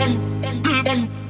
Dum, dum, dum.